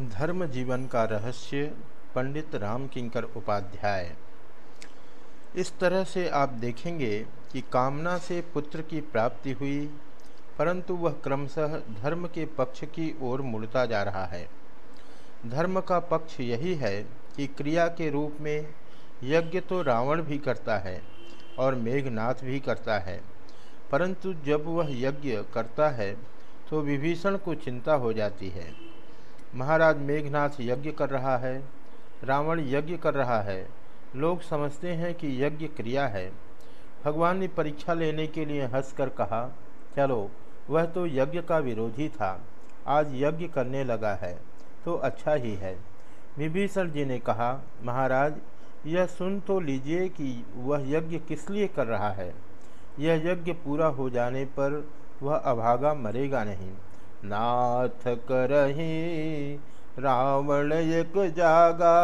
धर्म जीवन का रहस्य, पंडित राम किंकर उपाध्याय। इस तरह से आप देखेंगे कि कामना से पुत्र की प्राप्ति हुई, परंतु वह क्रमशः धर्म के पक्ष की ओर मुड़ता जा रहा है। धर्म का पक्ष यही है कि क्रिया के रूप में यज्ञ तो रावण भी करता है और मेघनाथ भी करता है, परंतु जब वह यज्ञ करता है तो विभीषण को चिंता हो जाती है। महाराज मेघनाथ यज्ञ कर रहा है, रावण यज्ञ कर रहा है। लोग समझते हैं कि यज्ञ क्रिया है। भगवान ने परीक्षा लेने के लिए हंसकर कहा, चलो, वह तो यज्ञ का विरोधी था। आज यज्ञ करने लगा है तो अच्छा ही है। विभीषण जी ने कहा, महाराज, यह सुन तो लीजिए कि वह यज्ञ किस लिए कर रहा है। यह यज्ञ पूरा हो जाने पर वह अभागा मरेगा नहीं। नाथ करही रावण एक जागा,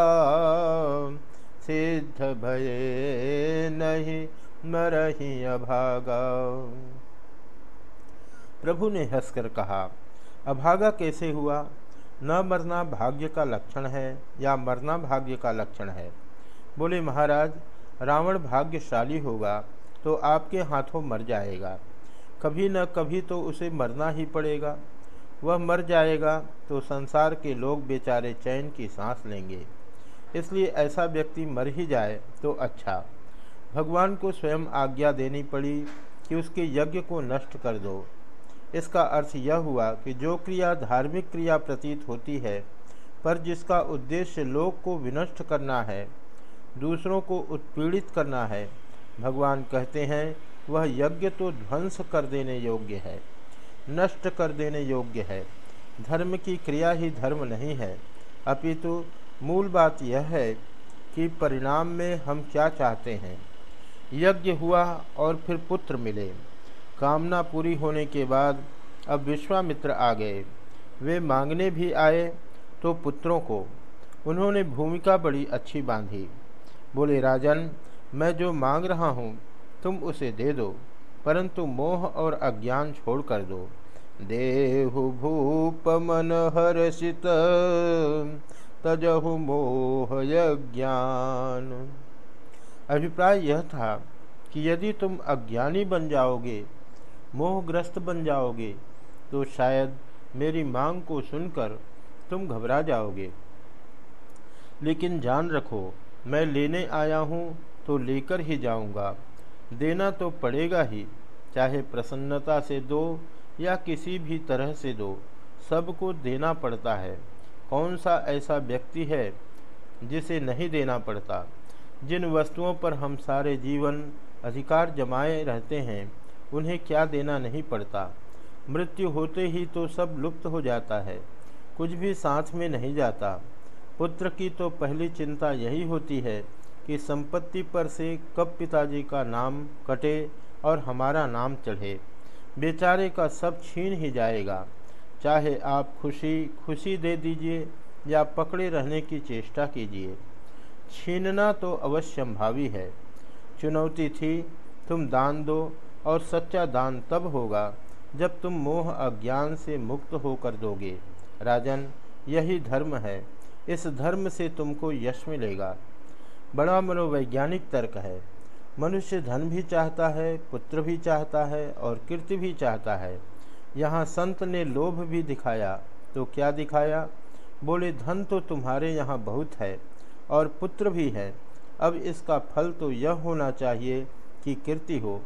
सिद्ध भये नहीं मरही अभागा। प्रभु ने हंसकर कहा, अभागा कैसे हुआ? न मरना भाग्य का लक्षण है या मरना भाग्य का लक्षण है? बोले, महाराज, रावण भाग्यशाली होगा तो आपके हाथों मर जाएगा। कभी न कभी तो उसे मरना ही पड़ेगा। वह मर जाएगा तो संसार के लोग बेचारे चैन की सांस लेंगे। इसलिए ऐसा व्यक्ति मर ही जाए तो अच्छा। भगवान को स्वयं आज्ञा देनी पड़ी कि उसके यज्ञ को नष्ट कर दो। इसका अर्थ यह हुआ कि जो क्रिया धार्मिक क्रिया प्रतीत होती है, पर जिसका उद्देश्य लोक को विनष्ट करना है, दूसरों को उत्पीड़ित करना है, भगवान कहते हैं, वह यज्ञ तो ध्वंस कर देने योग्य है। नष्ट कर देने योग्य है। धर्म की क्रिया ही धर्म नहीं है। अपितु मूल बात यह है कि परिणाम में हम क्या चाहते हैं। यज्ञ हुआ और फिर पुत्र मिले। कामना पूरी होने के बाद अब विश्वामित्र आ गए। वे मांगने भी आए तो पुत्रों को। उन्होंने भूमिका बड़ी अच्छी बांधी। बोले, राजन, मैं जो मांग रहा हूँ, तुम उसे दे दो। परंतु मोह और अज्ञान छोड़ कर दो। देहु भूप मन हर्षित, तजहु मोह ज्ञान अभिप्राय यह था कि यदि तुम अज्ञानी बन जाओगे, मोहग्रस्त बन जाओगे तो शायद मेरी मांग को सुनकर तुम घबरा जाओगे। लेकिन जान रखो, मैं लेने आया हूँ तो लेकर ही जाऊँगा। देना तो पड़ेगा ही, चाहे प्रसन्नता से दो या किसी भी तरह से दो, सबको देना पड़ता है। कौन सा ऐसा व्यक्ति है जिसे नहीं देना पड़ता? जिन वस्तुओं पर हम सारे जीवन अधिकार जमाए रहते हैं, उन्हें क्या देना नहीं पड़ता? मृत्यु होते ही तो सब लुप्त हो जाता है, कुछ भी साथ में नहीं जाता। पुत्र की तो पहली चिंता यही होती है कि संपत्ति पर से कब पिताजी का नाम कटे और हमारा नाम चढ़े। बेचारे का सब छीन ही जाएगा। चाहे आप खुशी खुशी दे दीजिए या पकड़े रहने की चेष्टा कीजिए। छीनना तो अवश्यंभावी है। चुनौती थी, तुम दान दो और सच्चा दान तब होगा जब तुम मोह अज्ञान से मुक्त होकर दोगे। राजन, यही धर्म है। इस धर्म से तुमको यश मिलेगा। बड़ा मनोवैज्ञानिक तर्क है। मनुष्य धन भी चाहता है, पुत्र भी चाहता है और कीर्ति भी चाहता है। यहाँ संत ने लोभ भी दिखाया तो क्या दिखाया? बोले, धन तो तुम्हारे यहाँ बहुत है और पुत्र भी है। अब इसका फल तो यह होना चाहिए कि कीर्ति हो।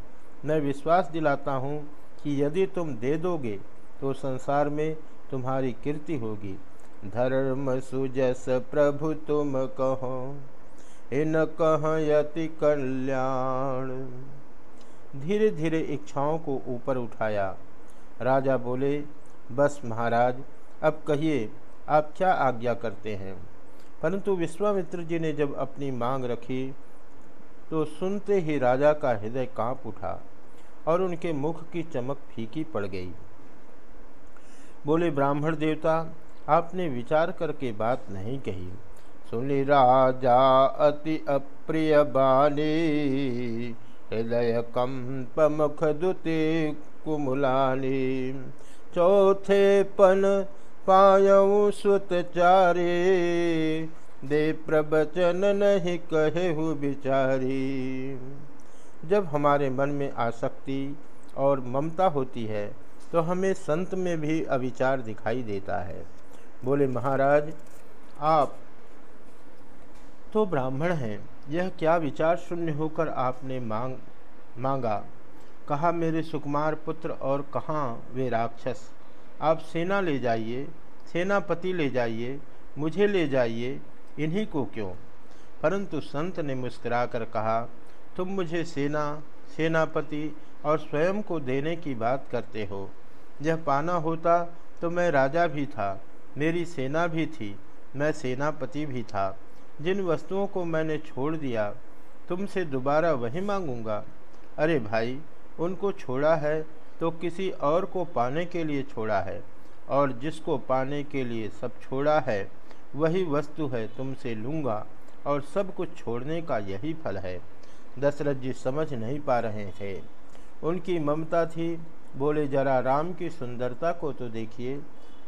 मैं विश्वास दिलाता हूँ कि यदि तुम दे दोगे तो संसार में तुम्हारी कीर्ति होगी। धर्म सुजस प्रभु तुम कहो। इन कहयति कल्याण। धीरे धीरे इच्छाओं को ऊपर उठाया। राजा बोले, बस महाराज, अब कहिए, आप क्या आज्ञा करते हैं? परंतु विश्वामित्र जी ने जब अपनी मांग रखी तो सुनते ही राजा का हृदय काँप उठा और उनके मुख की चमक फीकी पड़ गई। बोले, ब्राह्मण देवता, आपने विचार करके बात नहीं कही। सुनि राजा अति अप्रिय बाली, हृदय कंप मुख दुति कुमुलानी चौथे पन पायऊ सुत चारे दे प्रवचन नहीं कहे बिचारी। जब हमारे मन में आसक्ति और ममता होती है तो हमें संत में भी अविचार दिखाई देता है। बोले, महाराज, आप तो ब्राह्मण हैं, यह क्या विचार शून्य होकर आपने मांग, मांगा? कहा, मेरे सुकुमार पुत्र और कहाँ वे राक्षस? आप सेना ले जाइए, सेनापति ले जाइए, मुझे ले जाइए, इन्हीं को क्यों? परंतु संत ने मुस्कुराकर कहा, तुम मुझे सेना, सेनापति और स्वयं को देने की बात करते हो। यह पाना होता तो मैं राजा भी था, मेरी सेना भी थी, मैं सेनापति भी था। जिन वस्तुओं को मैंने छोड़ दिया, तुमसे दोबारा वही मांगूँगा। अरे भाई, उनको छोड़ा है तो किसी और को पाने के लिए छोड़ा है, और जिसको पाने के लिए सब छोड़ा है, वही वस्तु है तुमसे लूँगा, और सब कुछ छोड़ने का यही फल है। दशरथ जी समझ नहीं पा रहे थे। उनकी ममता थी, बोले, जरा राम की सुंदरता को तो देखिए,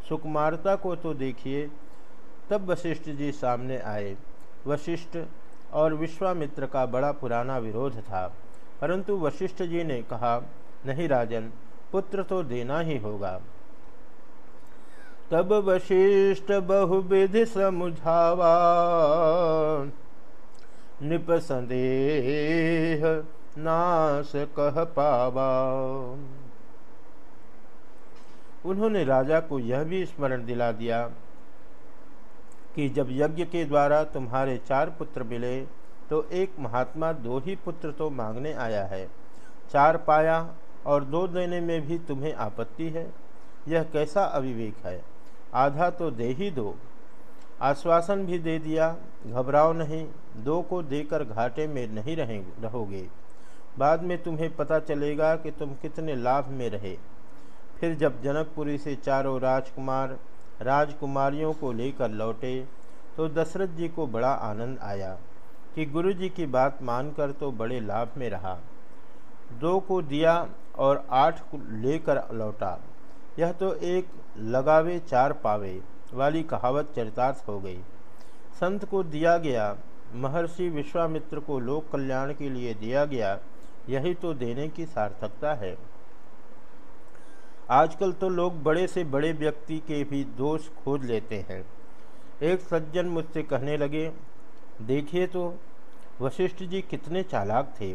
सुकुमारता को तो देखिए। तब वशिष्ठ जी सामने आए। वशिष्ठ और विश्वामित्र का बड़ा पुराना विरोध था। परंतु वशिष्ठ जी ने कहा, नहीं राजन, पुत्र तो देना ही होगा। तब वशिष्ठ बहुविधि समुझावा। निप संदेह नाश कह पावा। उन्होंने राजा को यह भी स्मरण दिला दिया कि जब यज्ञ के द्वारा तुम्हारे चार पुत्र मिले तो एक महात्मा दो ही पुत्र तो मांगने आया है। चार पाया और दो देने में भी तुम्हें आपत्ति है? यह कैसा अविवेक है? आधा तो दे ही दो। आश्वासन भी दे दिया, घबराओ नहीं, दो को देकर घाटे में नहीं रहेंगे रहोगे। बाद में तुम्हें पता चलेगा कि तुम कितने लाभ में रहे। फिर जब जनकपुरी से चारों राजकुमार राजकुमारियों को लेकर लौटे तो दशरथ जी को बड़ा आनंद आया कि गुरु जी की बात मानकर तो बड़े लाभ में रहा। दो को दिया और आठ को लेकर लौटा। यह तो एक लगावे चार पावे वाली कहावत चरितार्थ हो गई। संत को दिया गया, महर्षि विश्वामित्र को लोक कल्याण के लिए दिया गया, यही तो देने की सार्थकता है। आजकल तो लोग बड़े से बड़े व्यक्ति के भी दोष खोज लेते हैं। एक सज्जन मुझसे कहने लगे, देखिए तो वशिष्ठ जी कितने चालाक थे।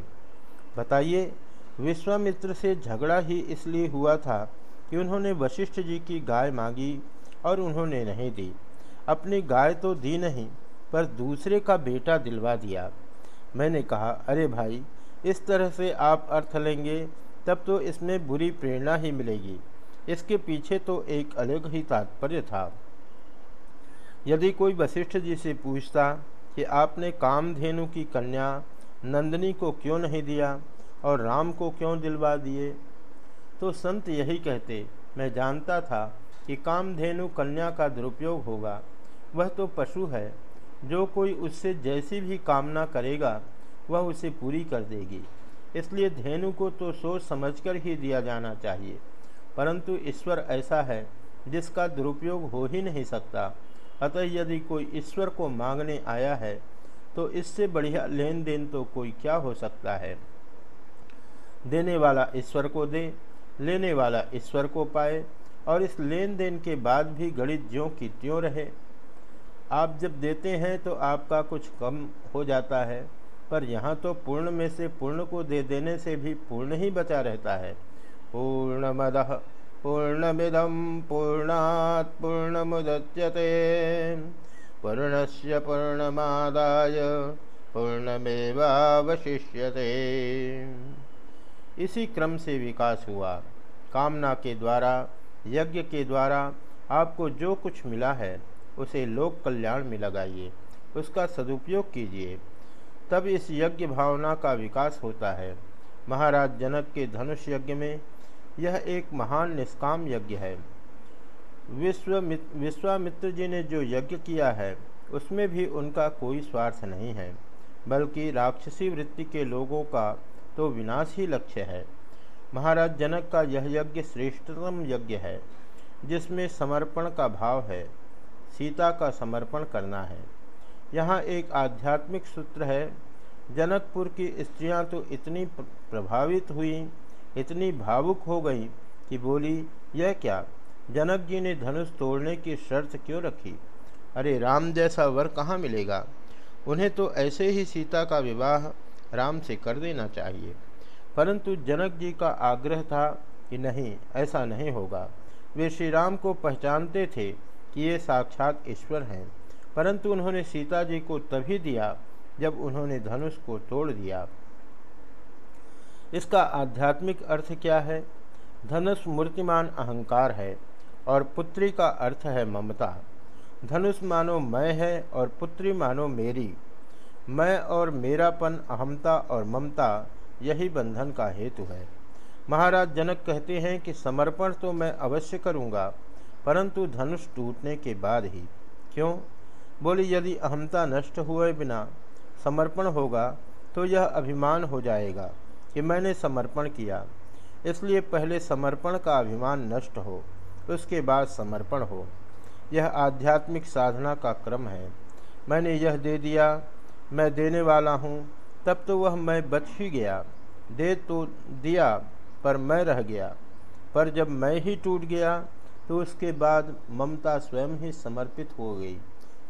बताइए, विश्वामित्र से झगड़ा ही इसलिए हुआ था कि उन्होंने वशिष्ठ जी की गाय मांगी और उन्होंने नहीं दी। अपनी गाय तो दी नहीं, पर दूसरे का बेटा दिलवा दिया। मैंने कहा, अरे भाई, इस तरह से आप अर्थ लेंगे तब तो इसमें बुरी प्रेरणा ही मिलेगी। इसके पीछे तो एक अलग ही तात्पर्य था। यदि कोई वशिष्ठ जी से पूछता कि आपने कामधेनु की कन्या नंदनी को क्यों नहीं दिया और राम को क्यों दिलवा दिए तो संत यही कहते, मैं जानता था कि कामधेनु कन्या का दुरुपयोग होगा। वह तो पशु है। जो कोई उससे जैसी भी कामना करेगा, वह उसे पूरी कर देगी। इसलिए धेनु को तो सोच समझकर ही दिया जाना चाहिए। परंतु ईश्वर ऐसा है, जिसका दुरुपयोग हो ही नहीं सकता। अतः यदि कोई ईश्वर को मांगने आया है तो इससे बढ़िया लेन देन तो कोई क्या हो सकता है? देने वाला ईश्वर को दे, लेने वाला ईश्वर को पाए, और इस लेन देन के बाद भी गणित ज्यों की त्यों रहे। आप जब देते हैं तो आपका कुछ कम हो जाता है। पर यहाँ तो पूर्ण में से पूर्ण को दे देने से भी पूर्ण ही बचा रहता है। पूर्ण पूर्णमद पूर्णमिदम पूर्णात् पूर्णमुदच्यते। पूर्णस्य पूर्णमादाय पूर्णमेवावशिष्यते। इसी क्रम से विकास हुआ। कामना के द्वारा, यज्ञ के द्वारा आपको जो कुछ मिला है, उसे लोक कल्याण में लगाइए। उसका सदुपयोग कीजिए। तब इस यज्ञ भावना का विकास होता है। महाराज जनक के धनुष यज्ञ में यह एक महान निष्काम यज्ञ है। विश्वमित्र विश्वामित्र जी ने जो यज्ञ किया है, उसमें भी उनका कोई स्वार्थ नहीं है, बल्कि राक्षसी वृत्ति के लोगों का तो विनाश ही लक्ष्य है। महाराज जनक का यह यज्ञ श्रेष्ठतम यज्ञ है, जिसमें समर्पण का भाव है, सीता का समर्पण करना है। यहाँ एक आध्यात्मिक सूत्र है, जनकपुर की स्त्रियाँ तो इतनी प्रभावित हुई, इतनी भावुक हो गई कि बोली, यह क्या? जनक जी ने धनुष तोड़ने की शर्त क्यों रखी? अरे राम जैसा वर कहाँ मिलेगा? उन्हें तो ऐसे ही सीता का विवाह राम से कर देना चाहिए। परंतु जनक जी का आग्रह था कि नहीं, ऐसा नहीं होगा। वे श्री राम को पहचानते थे कि ये साक्षात ईश्वर हैं। परंतु उन्होंने सीता जी को तभी दिया जब उन्होंने धनुष को तोड़ दिया। इसका आध्यात्मिक अर्थ क्या है? धनुष मूर्तिमान अहंकार है और पुत्री का अर्थ है ममता। धनुष मानो मैं है और पुत्री मानो मेरी। मैं और मेरापन, अहमता और ममता, यही बंधन का हेतु है। महाराज जनक कहते हैं कि समर्पण तो मैं अवश्य करूँगा, परंतु धनुष टूटने के बाद ही। क्यों? बोली, यदि अहमता नष्ट हुए बिना समर्पण होगा तो यह अभिमान हो जाएगा कि मैंने समर्पण किया। इसलिए पहले समर्पण का अभिमान नष्ट हो, उसके बाद समर्पण हो। यह आध्यात्मिक साधना का क्रम है। मैंने यह दे दिया, मैं देने वाला हूँ, तब तो वह मैं बच ही गया। दे तो दिया, पर मैं रह गया। पर जब मैं ही टूट गया तो उसके बाद ममता स्वयं ही समर्पित हो गई।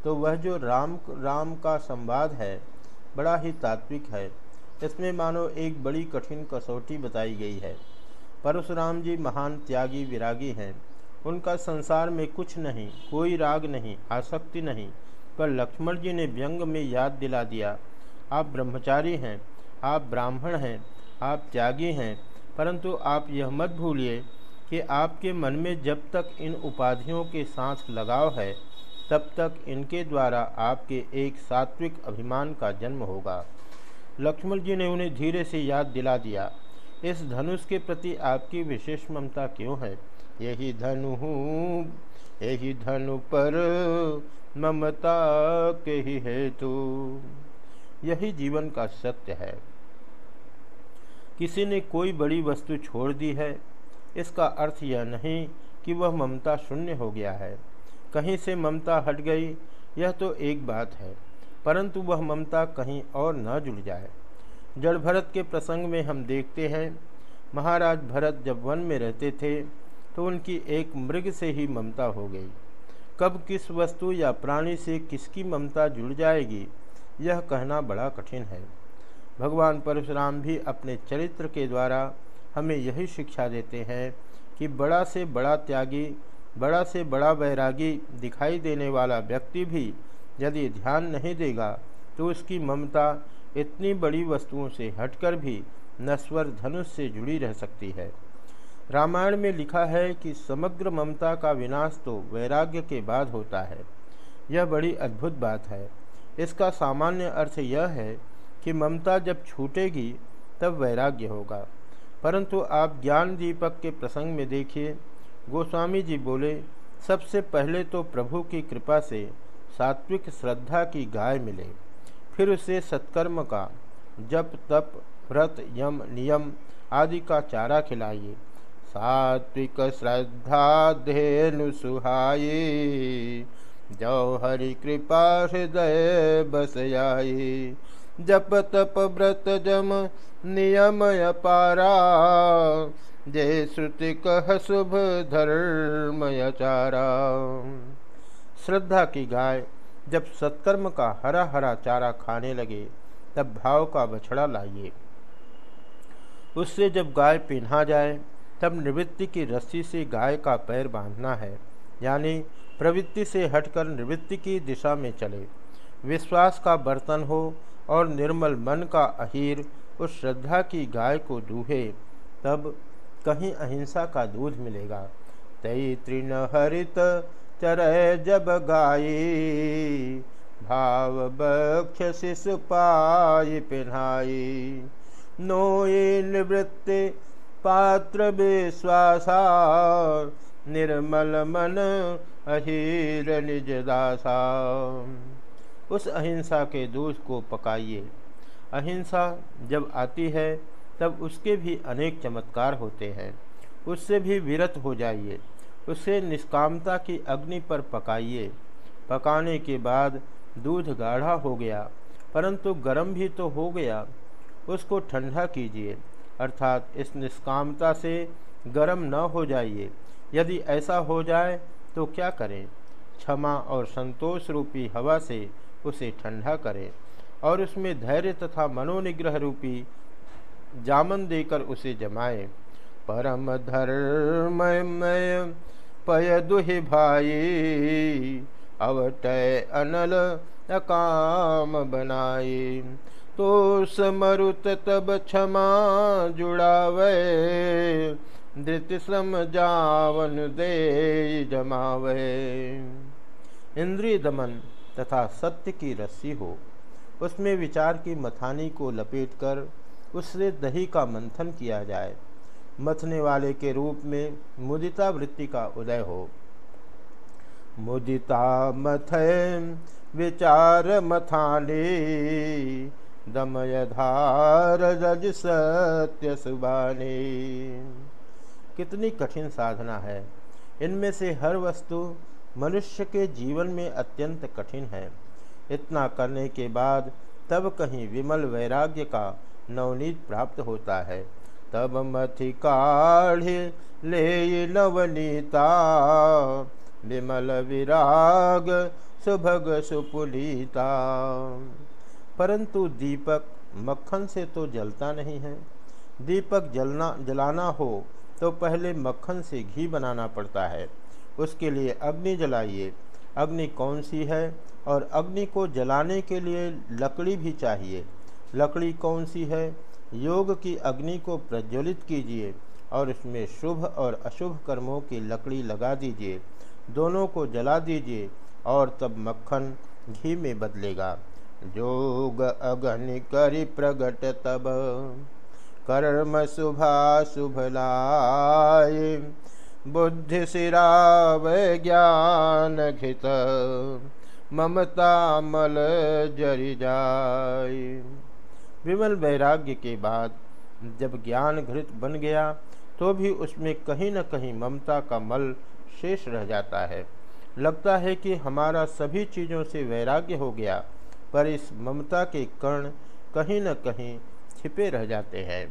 तो वह जो राम राम का संवाद है, बड़ा ही तात्विक है। इसमें मानो एक बड़ी कठिन कसौटी बताई गई है। परशुराम जी महान त्यागी विरागी हैं। उनका संसार में कुछ नहीं, कोई राग नहीं, आसक्ति नहीं, पर लक्ष्मण जी ने व्यंग में याद दिला दिया। आप ब्रह्मचारी हैं, आप ब्राह्मण हैं, आप त्यागी हैं, परंतु आप यह मत भूलिए कि आपके मन में जब तक इन उपाधियों के साथ लगाव है तब तक इनके द्वारा आपके एक सात्विक अभिमान का जन्म होगा। लक्ष्मण जी ने उन्हें धीरे से याद दिला दिया, इस धनुष के प्रति आपकी विशेष ममता क्यों है? यही धनु हूँ यही धनु पर ममता के ही हेतु। यही जीवन का सत्य है। किसी ने कोई बड़ी वस्तु छोड़ दी है, इसका अर्थ यह नहीं कि वह ममता शून्य हो गया है। कहीं से ममता हट गई, यह तो एक बात है, परंतु वह ममता कहीं और न जुड़ जाए। जड़ भरत के प्रसंग में हम देखते हैं, महाराज भरत जब वन में रहते थे तो उनकी एक मृग से ही ममता हो गई। कब किस वस्तु या प्राणी से किसकी ममता जुड़ जाएगी, यह कहना बड़ा कठिन है। भगवान परशुराम भी अपने चरित्र के द्वारा हमें यही शिक्षा देते हैं कि बड़ा से बड़ा त्यागी बड़ा से बड़ा वैरागी दिखाई देने वाला व्यक्ति भी यदि ध्यान नहीं देगा तो उसकी ममता इतनी बड़ी वस्तुओं से हटकर भी नस्वर धनुष से जुड़ी रह सकती है। रामायण में लिखा है कि समग्र ममता का विनाश तो वैराग्य के बाद होता है। यह बड़ी अद्भुत बात है। इसका सामान्य अर्थ यह है कि ममता जब छूटेगी, तब वैराग्य होगा। परंतु आप ज्ञान दीपक के प्रसंग में देखिए गोस्वामी जी बोले, सबसे पहले तो प्रभु की कृपा से सात्विक श्रद्धा की गाय मिले, फिर उसे सत्कर्म का, जप, तप, व्रत, यम, नियम आदि का चारा खिलाइए। सात्विक श्रद्धा धेनु सुहाये, जो हरि कृपा हृदय बस आई जप, तप, व्रत, जम, नियम पारा जय श्रुति कह शुभ धर्म चारा। श्रद्धा की गाय जब सत्कर्म का हरा हरा चारा खाने लगे, तब भाव का बछड़ा लाइए। उससे जब गाय पिन्हा जाए, तब निवृत्ति की रस्सी से गाय का पैर बांधना है, यानी प्रवृत्ति से हटकर निवृत्ति की दिशा में चले। विश्वास का बर्तन हो और निर्मल मन का अहीर उस श्रद्धा की गाय को दूहे, तब कहीं अहिंसा का दूध मिलेगा। तई तृण हरित चरय जब गाई भाव बक्ष शिशु पाई पिन्हाई नोए निवृत्ति पात्र विश्वासा, निर्मल मन अहीर निज दासा। उस अहिंसा के दूध को पकाइए। अहिंसा जब आती है तब उसके भी अनेक चमत्कार होते हैं। उससे भी विरत हो जाइए। उसे निष्कामता की अग्नि पर पकाइए। पकाने के बाद दूध गाढ़ा हो गया, परंतु गर्म भी तो हो गया। उसको ठंडा कीजिए, अर्थात इस निष्कामता से गर्म न हो जाइए। यदि ऐसा हो जाए तो क्या करें? क्षमा और संतोष रूपी हवा से उसे ठंडा करें और उसमें धैर्य तथा मनोनिग्रह रूपी जामन देकर उसे जमाए। परम धर्ममय पय दुहि भाई, अवटय अनल अकाम बनाए। तो समरुत तब क्षमा जुड़ावे, धृत सम जावन दे जमावे। इंद्रिय दमन तथा सत्य की रस्सी हो, उसमें विचार की मथानी को लपेटकर उससे दही का मंथन किया जाए। मथने वाले के रूप में मुदिता वृत्ति का उदय हो। मुदिता मथ विचार मथाने दमयधार रज सत्य सुबाने। कितनी कठिन साधना है। इनमें से हर वस्तु मनुष्य के जीवन में अत्यंत कठिन है। इतना करने के बाद तब कहीं विमल वैराग्य का नवनीत प्राप्त होता है। तब मथि काढ़ ले नवनीता। विमल विराग सुभग सुपुलीता परंतु दीपक मक्खन से तो जलता नहीं है। दीपक जलना, जलाना हो तो पहले मक्खन से घी बनाना पड़ता है। उसके लिए अग्नि जलाइए। अग्नि कौन सी है? और अग्नि को जलाने के लिए लकड़ी भी चाहिए। लकड़ी कौन सी है? योग की अग्नि को प्रज्वलित कीजिए और इसमें शुभ और अशुभ कर्मों की लकड़ी लगा दीजिए। दोनों को जला दीजिए और तब मक्खन घी में बदलेगा। जोग अग्नि करि प्रगट तब। कर्म शुभा शुभ लाए। बुद्धि सिराव ज्ञान घित। ममता मल जरि जाय विमल वैराग्य के बाद जब ज्ञान घृत बन गया तो भी उसमें कहीं न कहीं ममता का मल शेष रह जाता है। लगता है कि हमारा सभी चीज़ों से वैराग्य हो गया, पर इस ममता के कर्ण कहीं न कहीं छिपे रह जाते हैं।